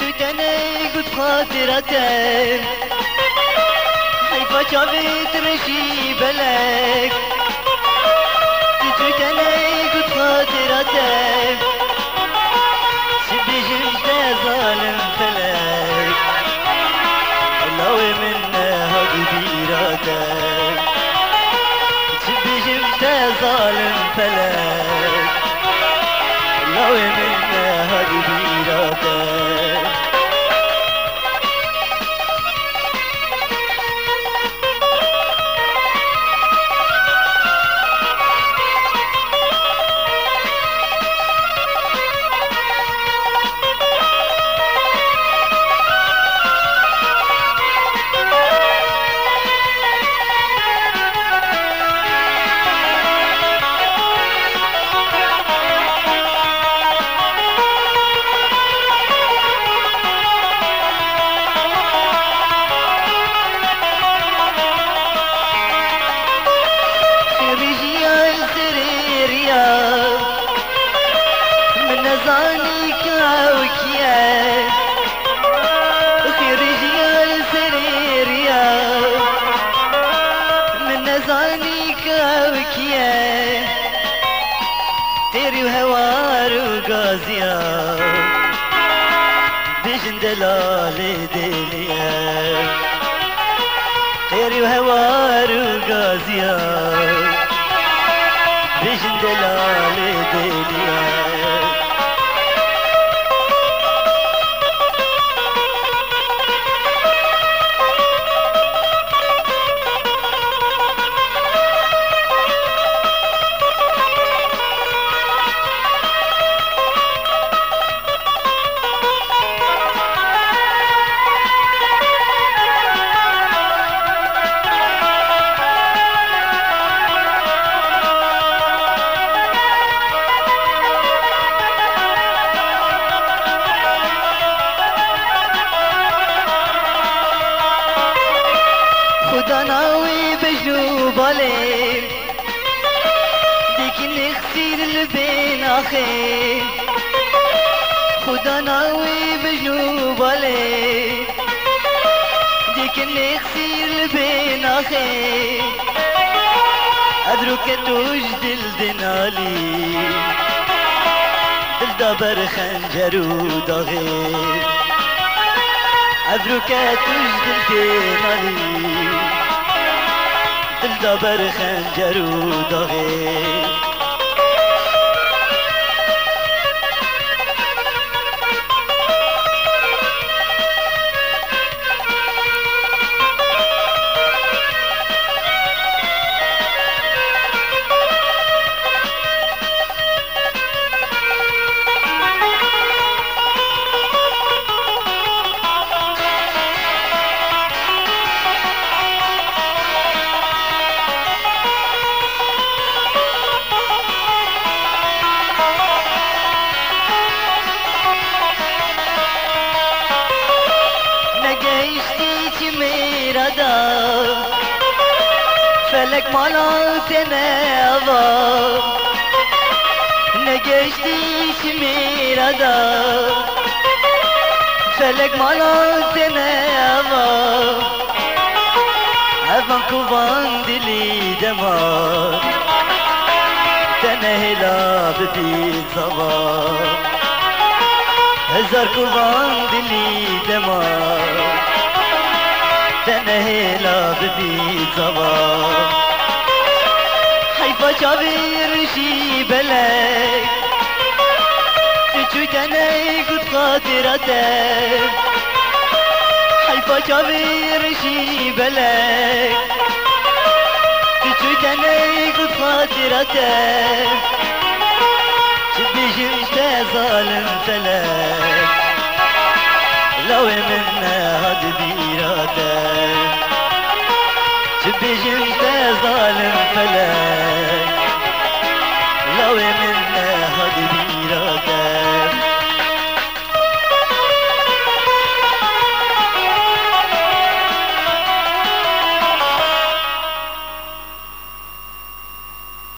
تني قد خاطرتك حيفا شافت رشي بلك. تني قد خاطرتك سبي جمت ظالم فلك. لو منها كبيرتك من نزاني كاوكيا. أخي رجيال سريريا. من نزاني كاوكيا. تيري وهوار وقازيا بجن دلال دليا. تيري وهوار وقازيا بجن دلال دليا. خدا ناوي بجنوب عليك ديك نغسل البين أخي خدا ناوي بجنوب عليك ديك نغسل البين أخي ادرك توجد الدنالي الدبر خنجر ودغي ادرك توجد الدبر خنجر ودغي نگشتی sırada Felek mala sene var Ne geçti Şimirada Felek mala sene var Hemen kuvan dili de var Tene helal bir zavar Hezar kuvan dili de تنهلا بدی زبا حیفا چاویر شی بلک. تچو تنه گد خاطرتك حیفا چاویر شی بلک. تچو تنه گد خاطرتك بجمت ظالم فلك لو منا هاد بجمت ظالم فلك لو